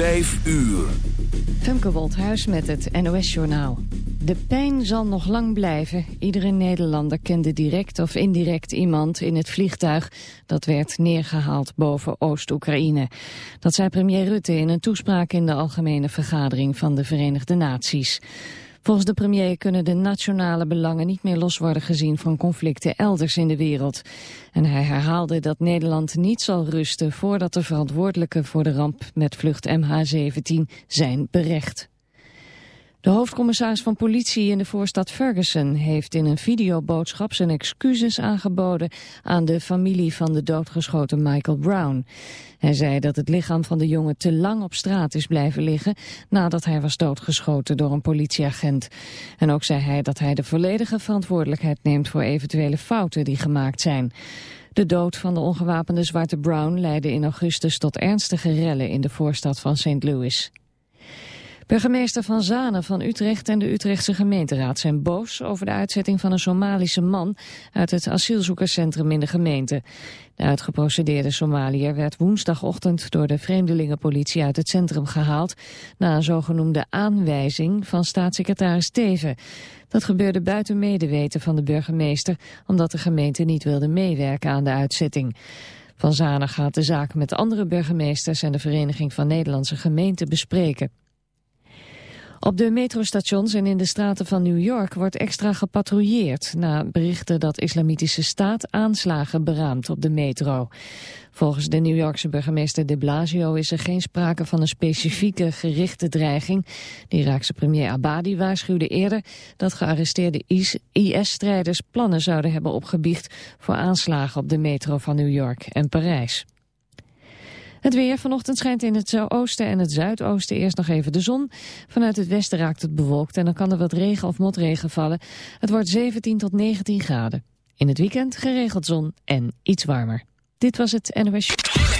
Vijf uur. Femke Wolthuis met het NOS-journaal. De pijn zal nog lang blijven. Iedere Nederlander kende direct of indirect iemand in het vliegtuig... dat werd neergehaald boven Oost-Oekraïne. Dat zei premier Rutte in een toespraak in de Algemene Vergadering van de Verenigde Naties. Volgens de premier kunnen de nationale belangen niet meer los worden gezien van conflicten elders in de wereld. En hij herhaalde dat Nederland niet zal rusten voordat de verantwoordelijken voor de ramp met vlucht MH17 zijn berecht. De hoofdcommissaris van politie in de voorstad Ferguson heeft in een videoboodschap zijn excuses aangeboden aan de familie van de doodgeschoten Michael Brown. Hij zei dat het lichaam van de jongen te lang op straat is blijven liggen nadat hij was doodgeschoten door een politieagent. En ook zei hij dat hij de volledige verantwoordelijkheid neemt voor eventuele fouten die gemaakt zijn. De dood van de ongewapende Zwarte Brown leidde in augustus tot ernstige rellen in de voorstad van St. Louis. Burgemeester Van Zanen van Utrecht en de Utrechtse gemeenteraad zijn boos over de uitzetting van een Somalische man uit het asielzoekerscentrum in de gemeente. De uitgeprocedeerde Somaliër werd woensdagochtend door de vreemdelingenpolitie uit het centrum gehaald na een zogenoemde aanwijzing van staatssecretaris Teven. Dat gebeurde buiten medeweten van de burgemeester omdat de gemeente niet wilde meewerken aan de uitzetting. Van Zanen gaat de zaak met andere burgemeesters en de Vereniging van Nederlandse Gemeenten bespreken. Op de metrostations en in de straten van New York wordt extra gepatrouilleerd... na berichten dat islamitische staat aanslagen beraamt op de metro. Volgens de New Yorkse burgemeester de Blasio is er geen sprake van een specifieke gerichte dreiging. De Iraakse premier Abadi waarschuwde eerder dat gearresteerde IS-strijders plannen zouden hebben opgebiecht voor aanslagen op de metro van New York en Parijs. Het weer vanochtend schijnt in het oosten en het zuidoosten eerst nog even de zon. Vanuit het westen raakt het bewolkt en dan kan er wat regen of motregen vallen. Het wordt 17 tot 19 graden. In het weekend geregeld zon en iets warmer. Dit was het NOS.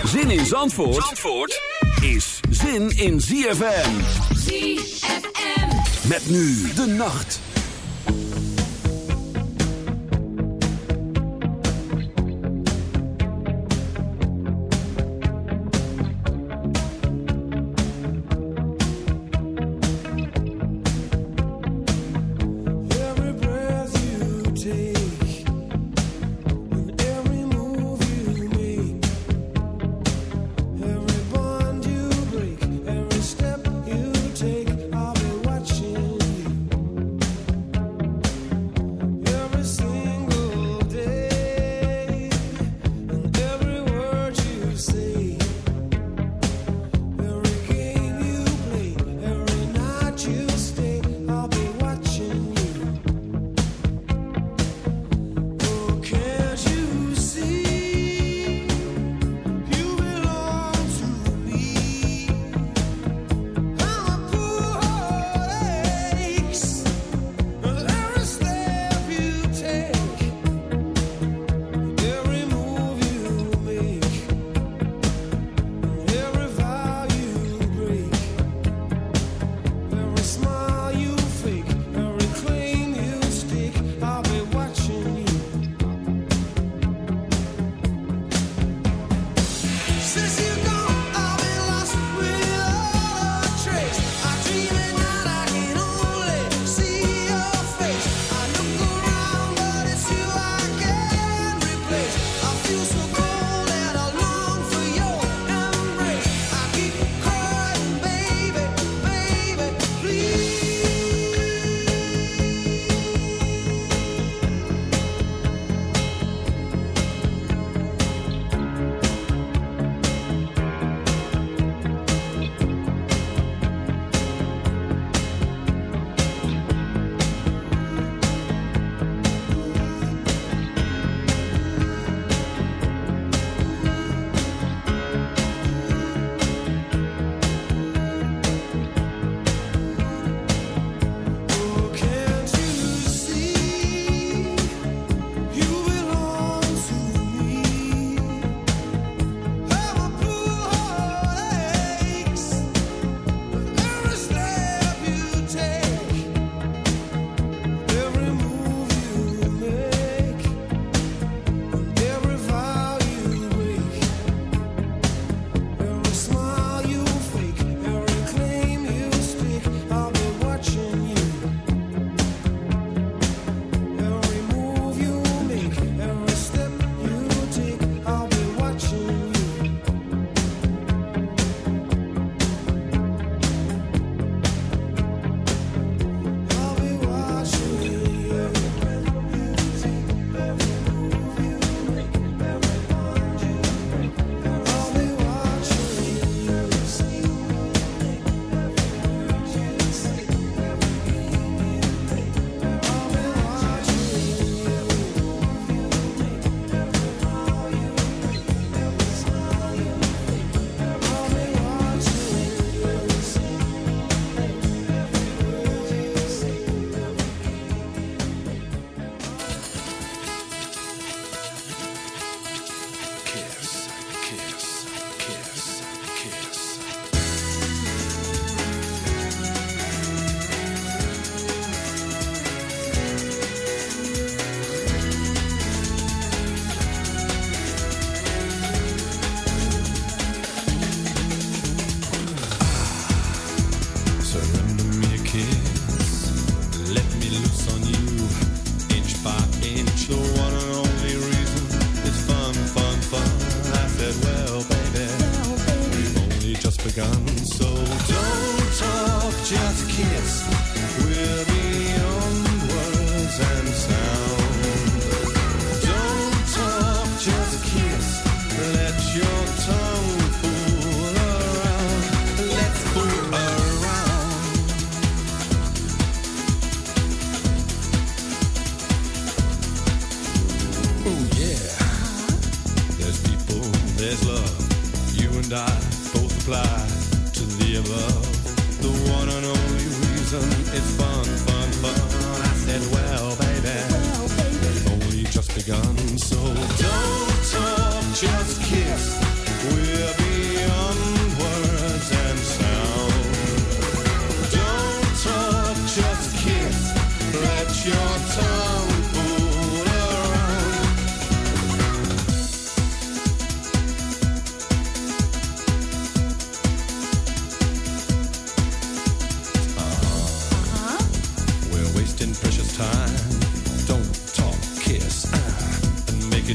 Zin in Zandvoort, Zandvoort is zin in ZFM. ZFM. Met nu de nacht.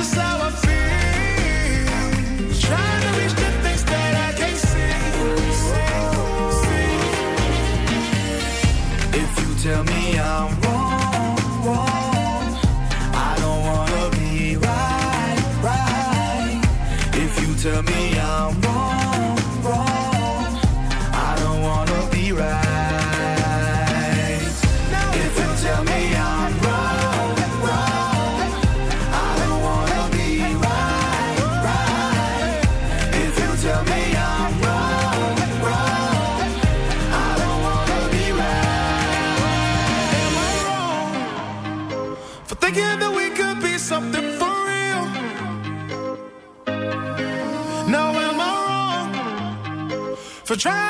is how try.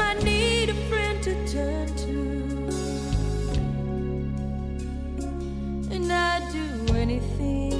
I need a friend to turn to, and I'd do anything.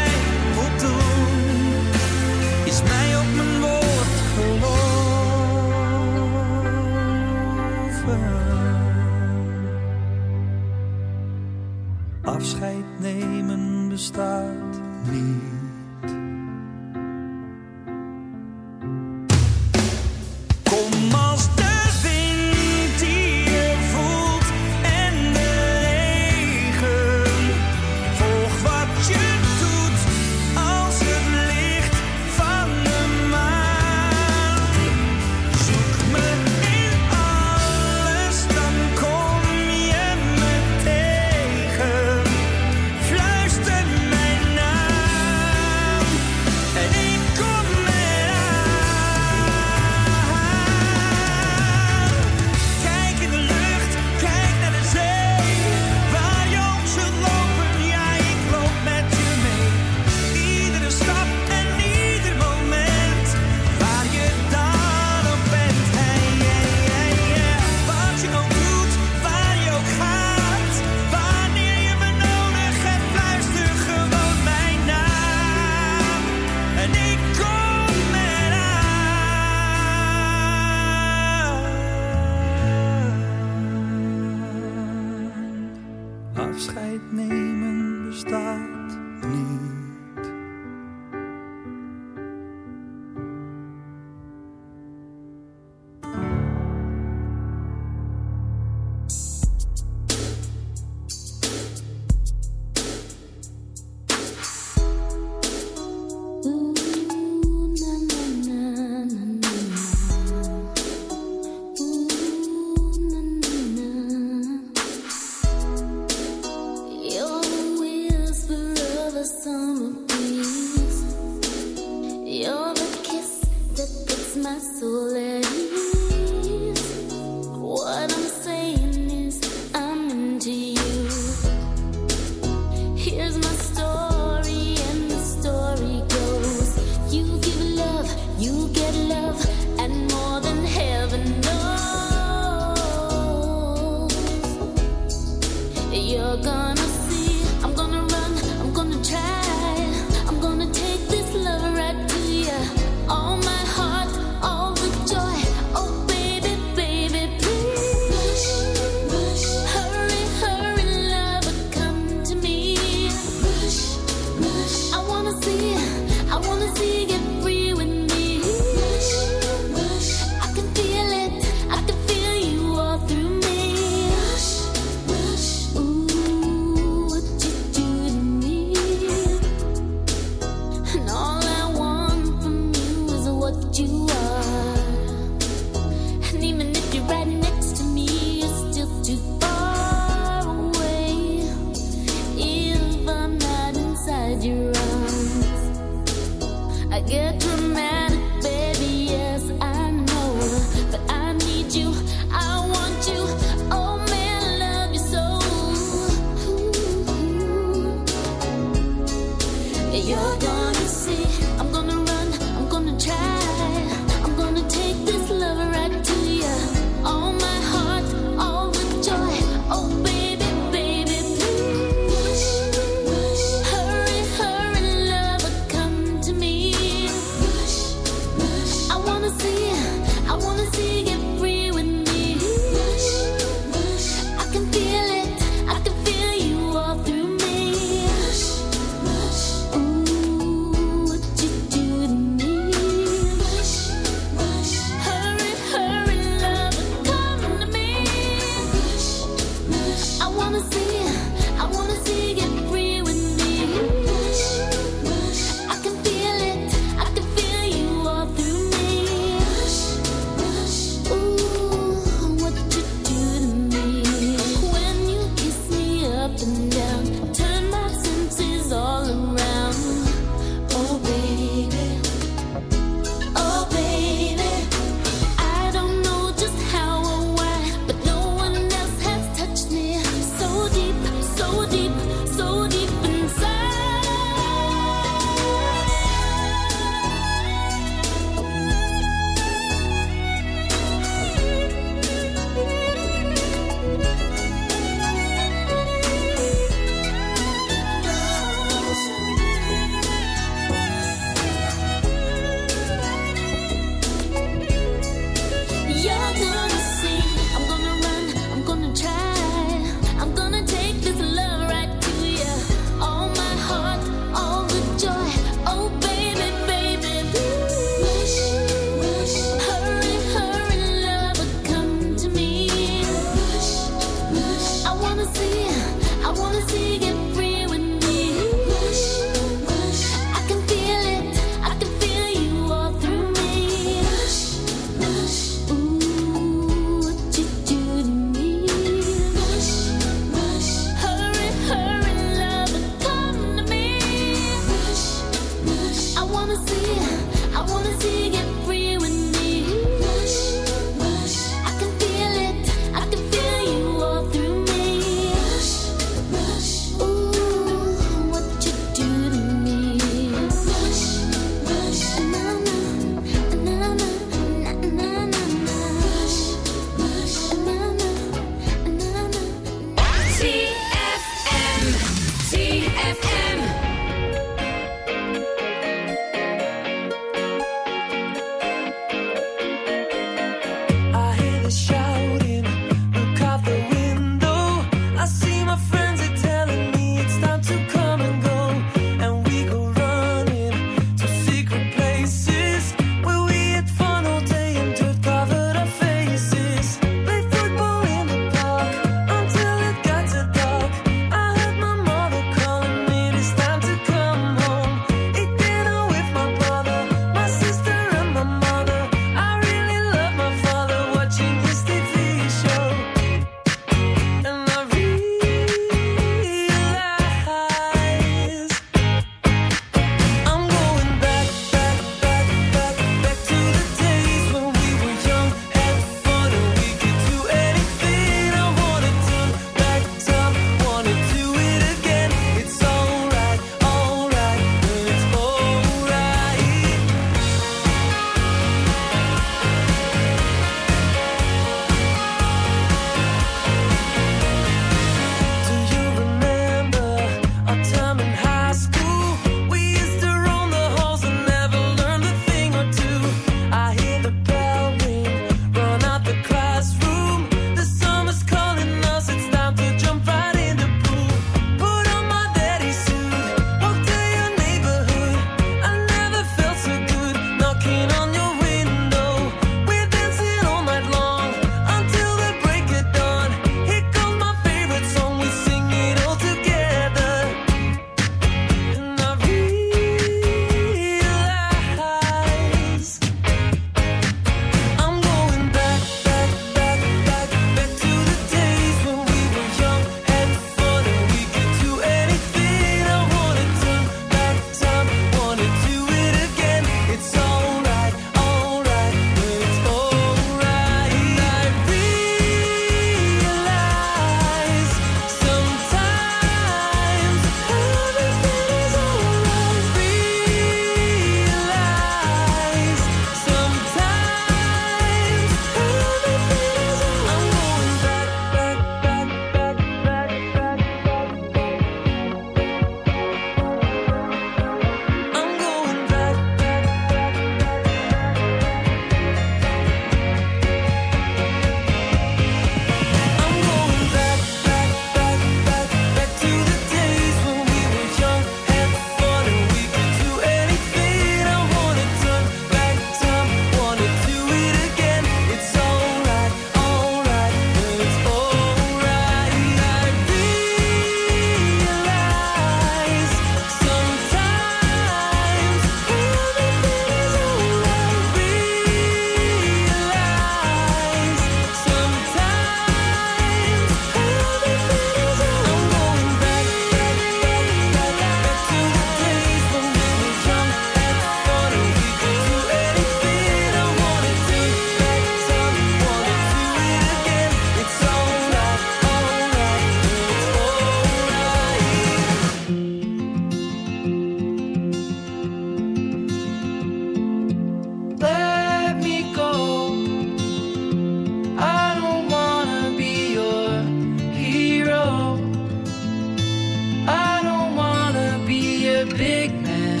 big man.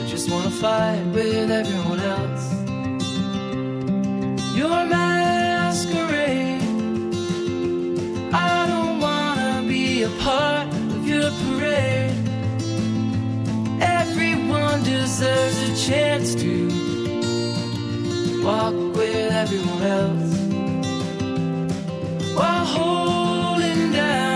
I just wanna fight with everyone else. Your masquerade. I don't wanna be a part of your parade. Everyone deserves a chance to walk with everyone else while holding down.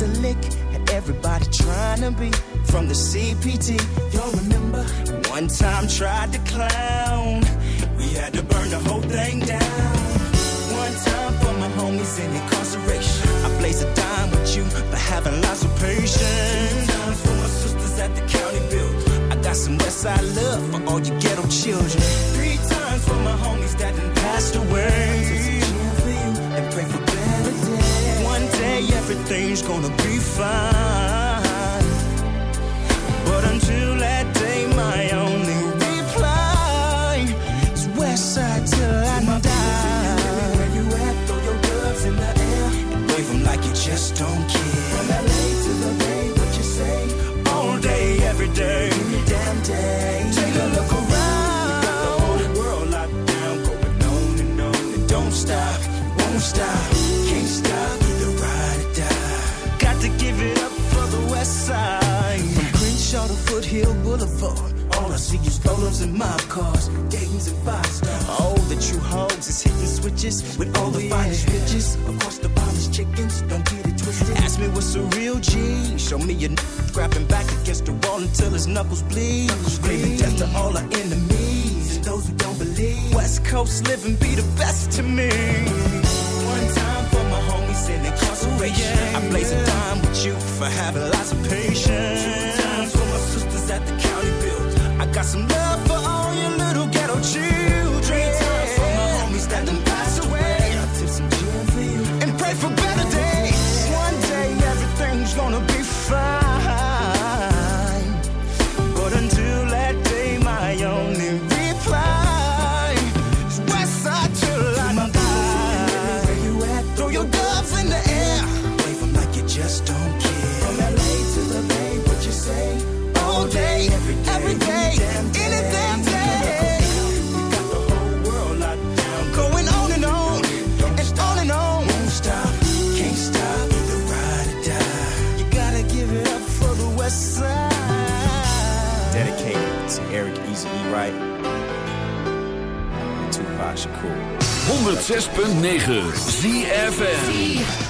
The lick, and everybody trying to be from the CPT. Y'all remember? One time tried to clown. We had to burn the whole thing down. One time for my homies in incarceration. I blaze a dime with you for having lots of patience. Two times for my sisters at the county build. I got some Westside love for all you ghetto children. Three times for my homies that done passed away. And pray for better days. One day everything's gonna be fine. But until that day, my only reply is Westside till I die. Where you at? Throw your gloves in the air and wave 'em like you just don't care. From LA to the Bay, what you say? All day, every day, any damn day. Foothill Boulevard. All I see is rollers and mob cars, Dayton's and five stars. Oh, the true hoes is hitting switches with all the finest bitches. Across the finest chickens, don't get it twisted. Ask me what's a real G. Show me a n- grabbing back against the wall until his knuckles bleed. Screaming death to all our enemies and those who don't believe. West Coast living be the best to me. One time for my homies in incarceration. Oh, I blaze a dime with you for having lots of patience. I got some love for Shakur. 106.9 ZFM.